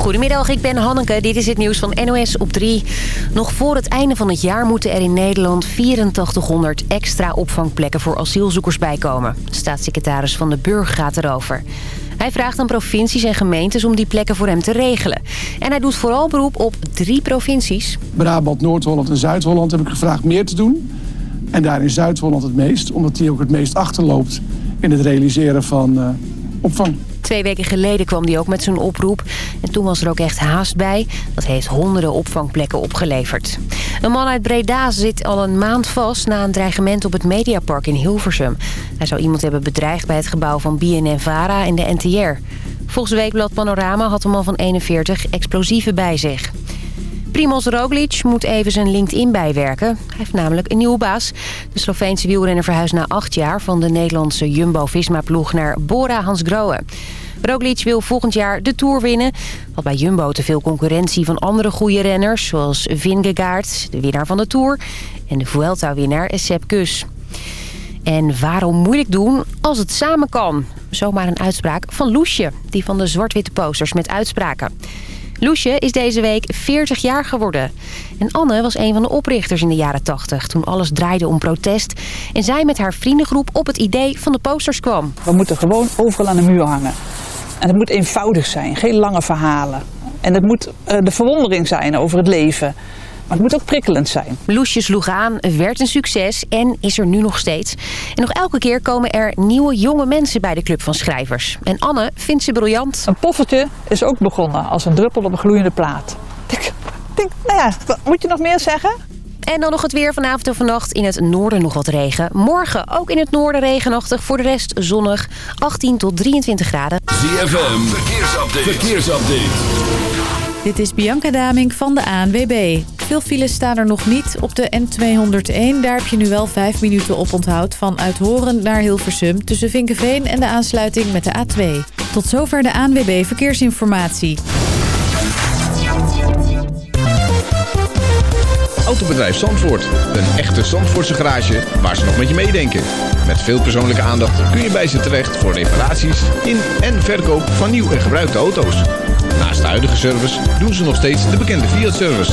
Goedemiddag, ik ben Hanneke. Dit is het nieuws van NOS op 3. Nog voor het einde van het jaar moeten er in Nederland 8400 extra opvangplekken voor asielzoekers bijkomen. Staatssecretaris Van de Burg gaat erover. Hij vraagt aan provincies en gemeentes om die plekken voor hem te regelen. En hij doet vooral beroep op drie provincies. Brabant, Noord-Holland en Zuid-Holland heb ik gevraagd meer te doen. En daar in Zuid-Holland het meest, omdat die ook het meest achterloopt in het realiseren van uh, opvang. Twee weken geleden kwam hij ook met zijn oproep. En toen was er ook echt haast bij. Dat heeft honderden opvangplekken opgeleverd. Een man uit Breda zit al een maand vast... na een dreigement op het Mediapark in Hilversum. Hij zou iemand hebben bedreigd bij het gebouw van BNN-Vara in de NTR. Volgens Weekblad Panorama had de man van 41 explosieven bij zich. Primoz Roglic moet even zijn LinkedIn bijwerken. Hij heeft namelijk een nieuwe baas. De Sloveense wielrenner verhuist na acht jaar... van de Nederlandse Jumbo-Visma-ploeg naar Bora Hansgrohe. Roglic wil volgend jaar de Tour winnen. Wat bij Jumbo te veel concurrentie van andere goede renners... zoals Vingegaard, de winnaar van de Tour... en de Vuelta-winnaar Sepp Kus. En waarom moeilijk doen als het samen kan? Zomaar een uitspraak van Loesje, die van de zwart-witte posters met uitspraken. Loesje is deze week 40 jaar geworden. En Anne was een van de oprichters in de jaren 80... toen alles draaide om protest. En zij met haar vriendengroep op het idee van de posters kwam. We moeten gewoon overal aan de muur hangen. En het moet eenvoudig zijn, geen lange verhalen. En het moet uh, de verwondering zijn over het leven... Maar het moet ook prikkelend zijn. Loesje sloeg aan, werd een succes en is er nu nog steeds. En nog elke keer komen er nieuwe jonge mensen bij de Club van Schrijvers. En Anne vindt ze briljant. Een poffertje is ook begonnen als een druppel op een gloeiende plaat. Ik denk, nou ja, moet je nog meer zeggen? En dan nog het weer vanavond en vannacht. In het noorden nog wat regen. Morgen ook in het noorden regenachtig. Voor de rest zonnig. 18 tot 23 graden. ZFM, verkeersupdate. verkeersupdate. Dit is Bianca Daming van de ANWB. Veel files staan er nog niet op de N201. Daar heb je nu wel 5 minuten op onthoud van Uithoren naar Hilversum... tussen Vinkenveen en de aansluiting met de A2. Tot zover de ANWB Verkeersinformatie. Autobedrijf Zandvoort. Een echte Zandvoortse garage waar ze nog met je meedenken. Met veel persoonlijke aandacht kun je bij ze terecht voor reparaties in en verkoop van nieuw en gebruikte auto's. Naast de huidige service doen ze nog steeds de bekende Fiat-service.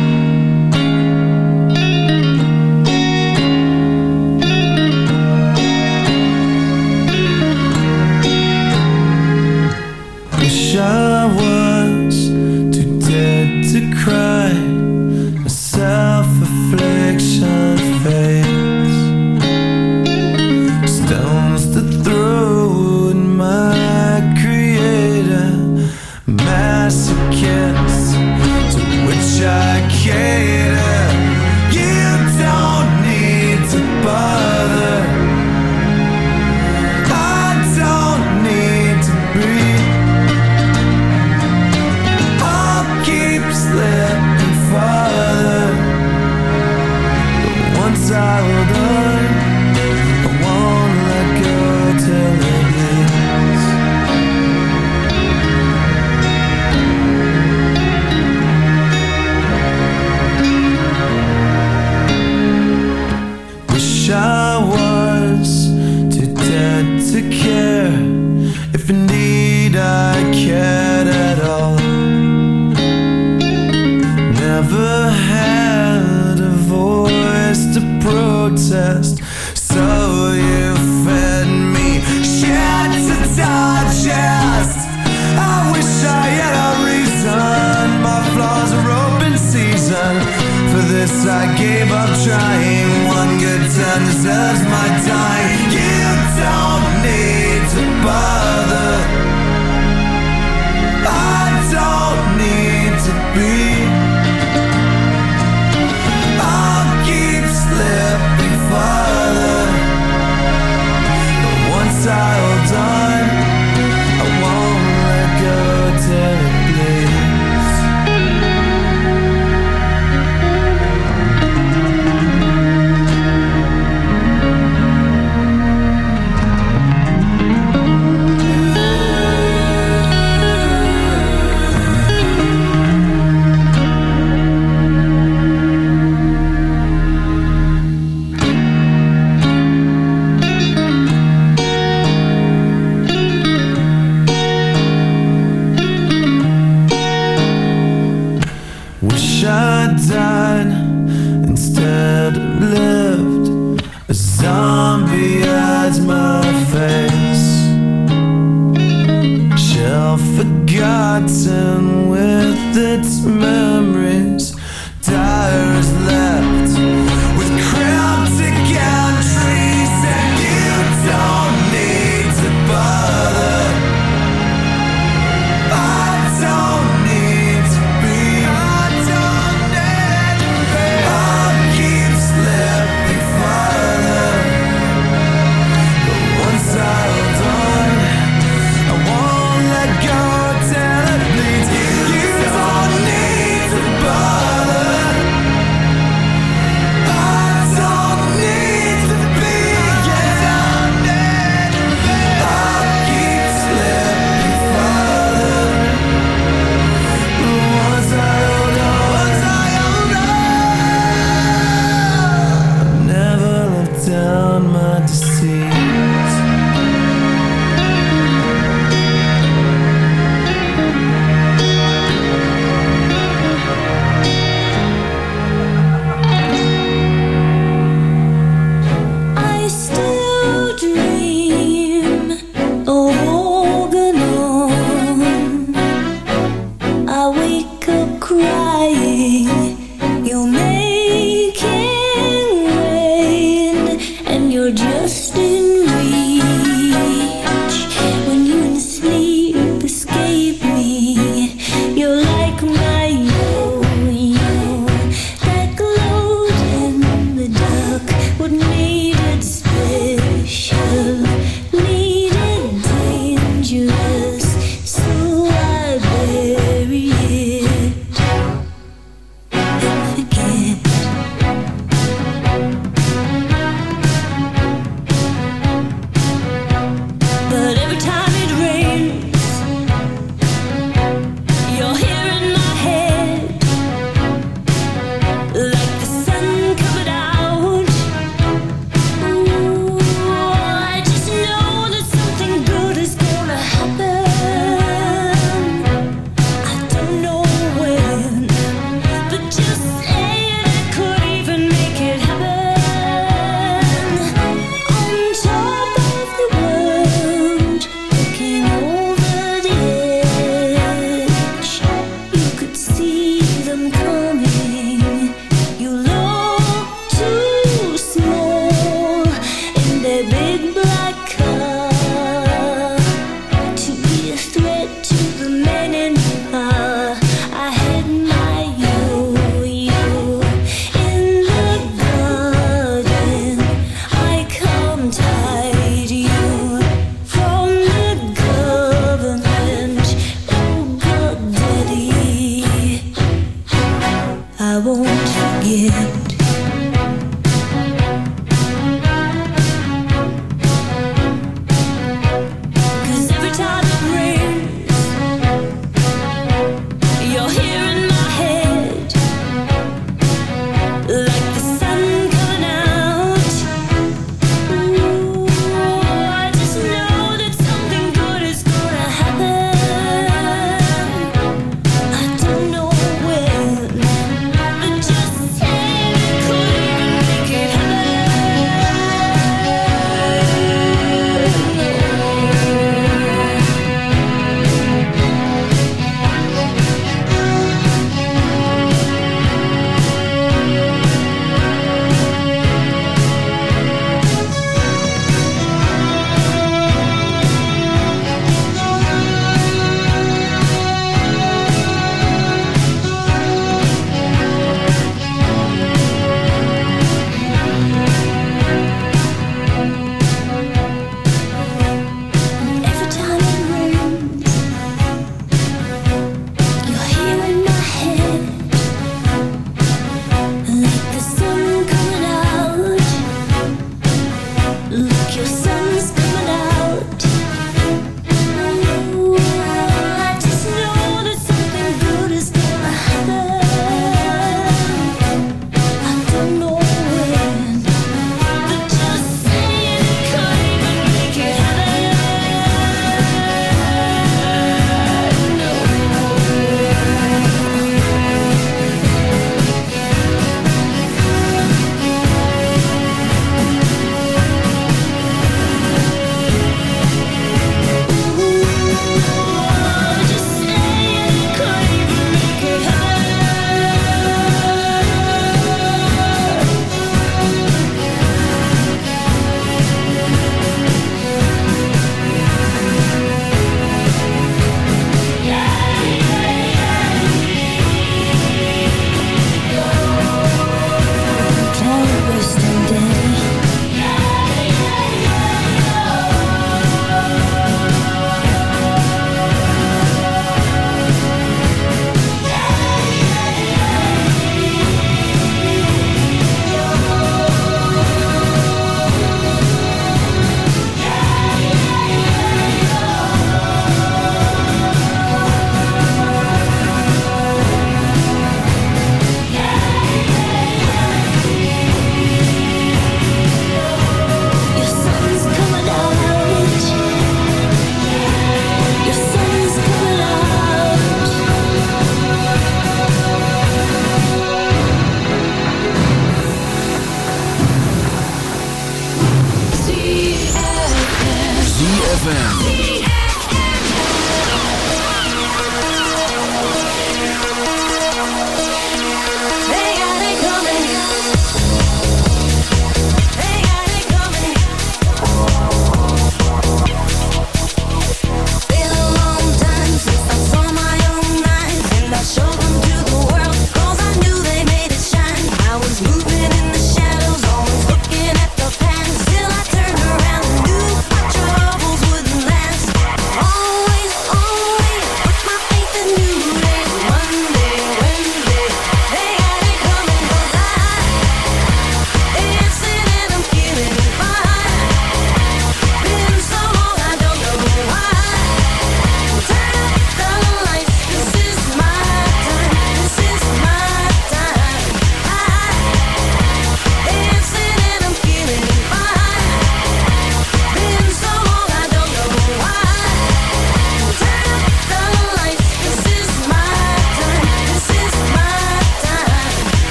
shower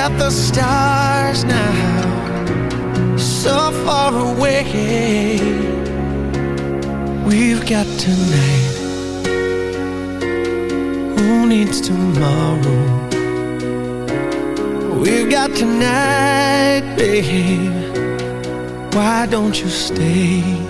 at the stars now, so far away. We've got tonight. Who needs tomorrow? We've got tonight, babe. Why don't you stay?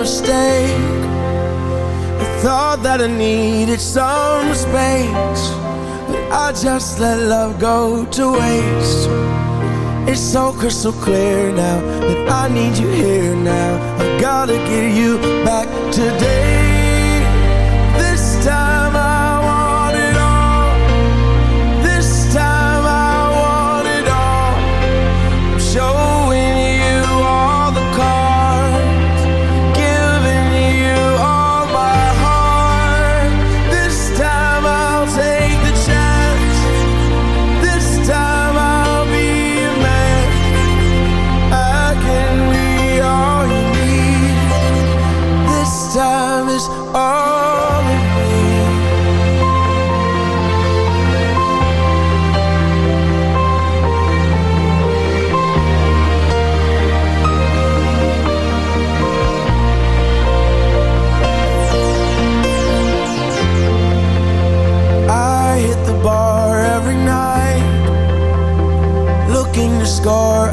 mistake. I thought that I needed some space. But I just let love go to waste. It's so crystal clear now that I need you here now. I gotta get you back today.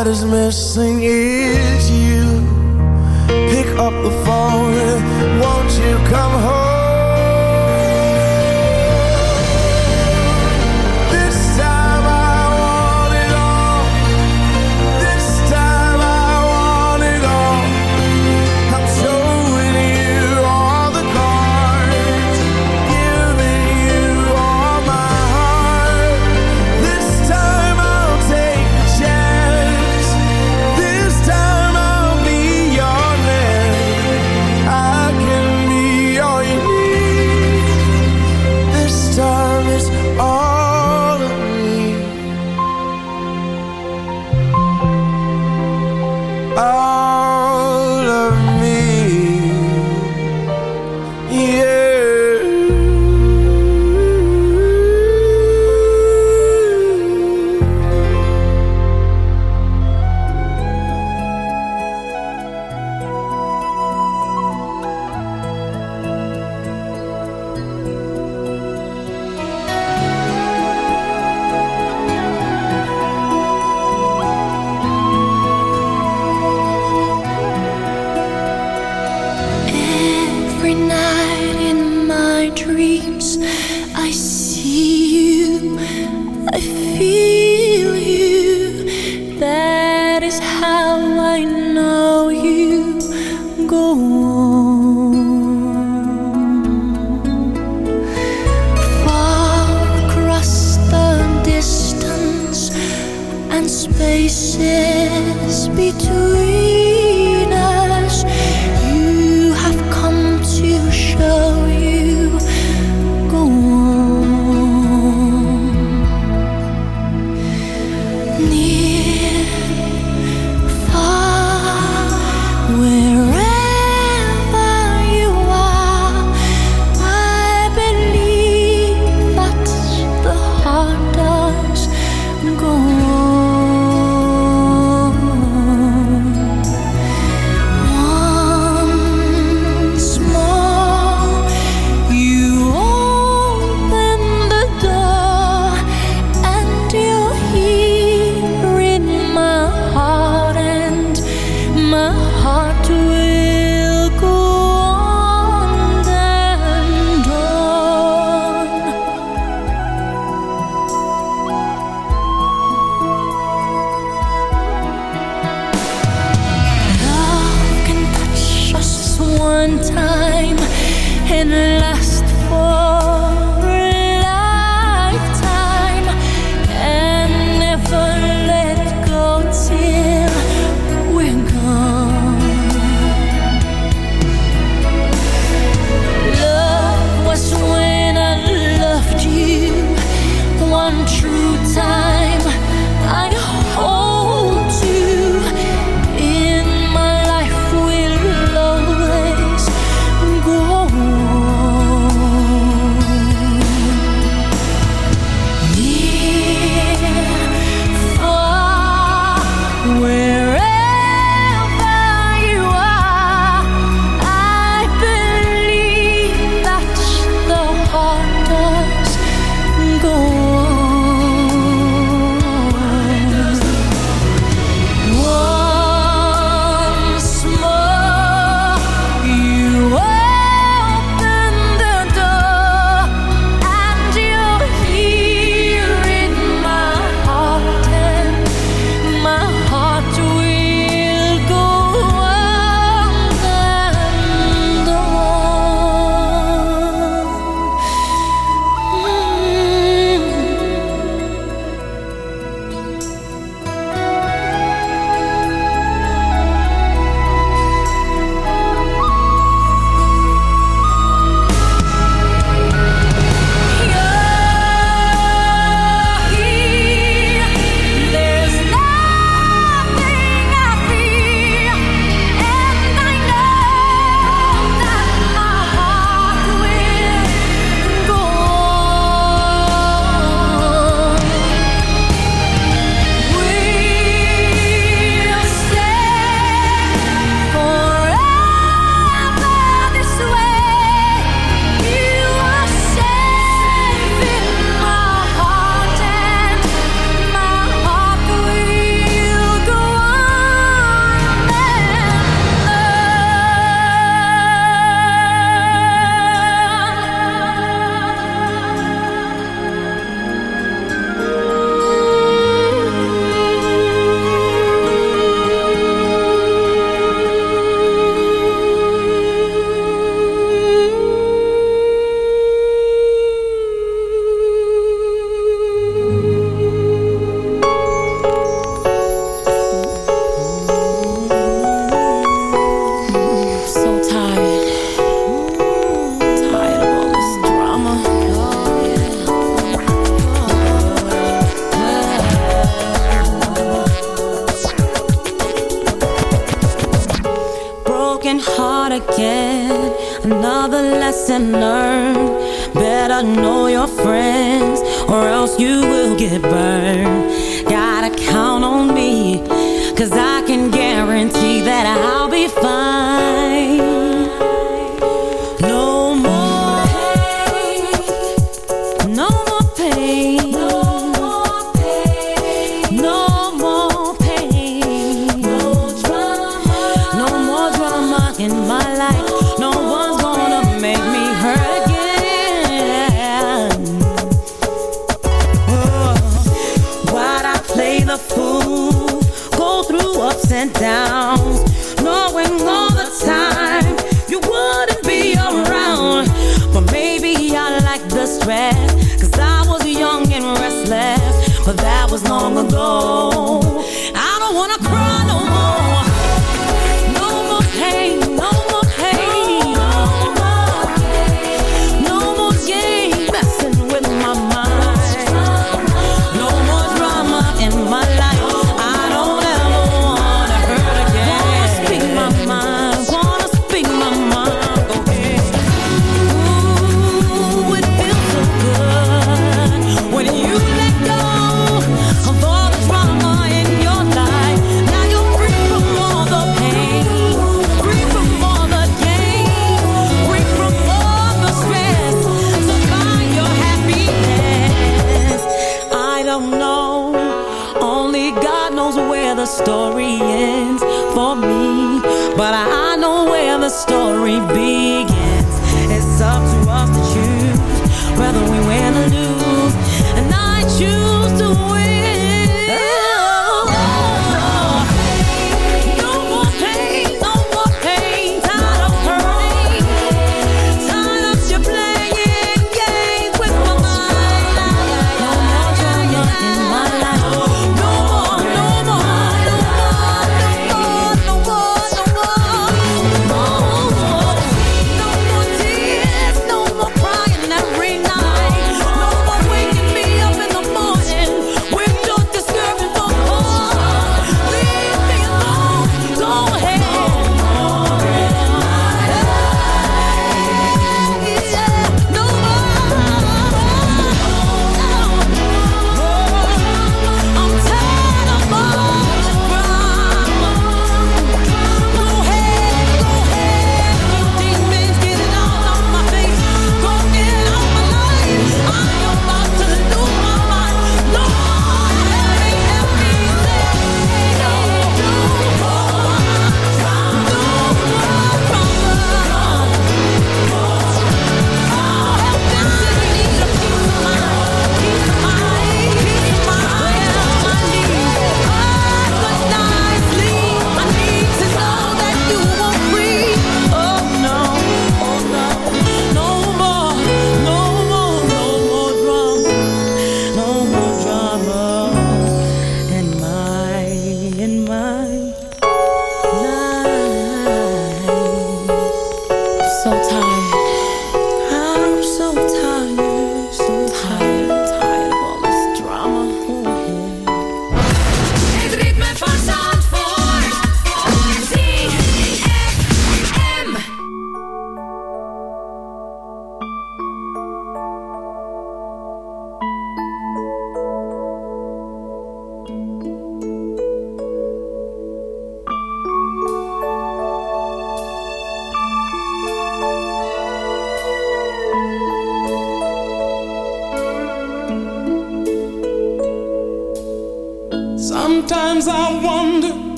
That is missing gotta know your friends or else you will get burned. Gotta count on me, cause I can guarantee that I'll be fine.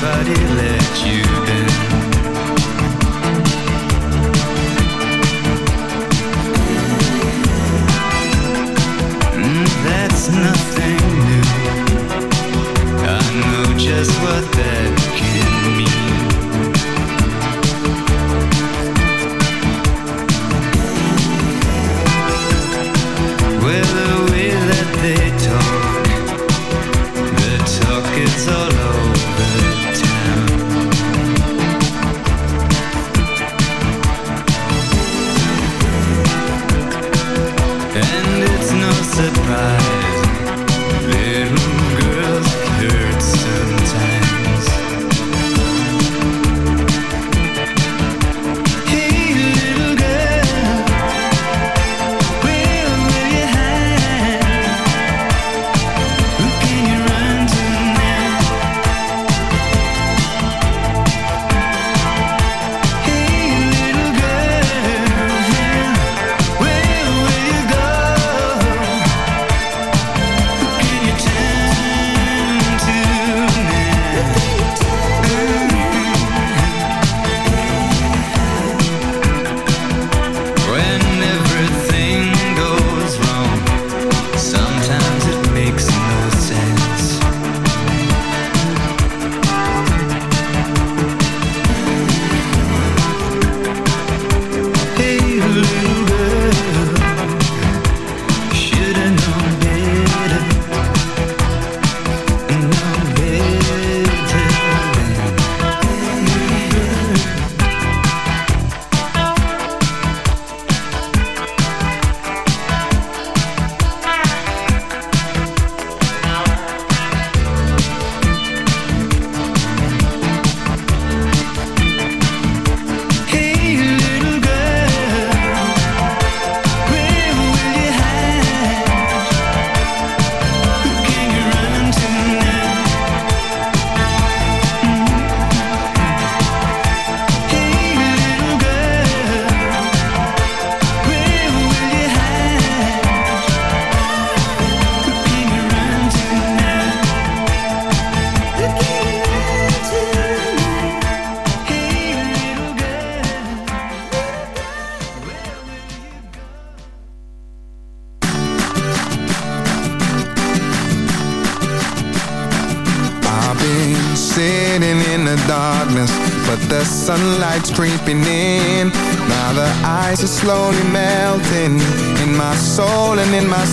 somebody let you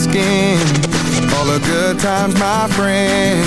skin. All the good times, my friend.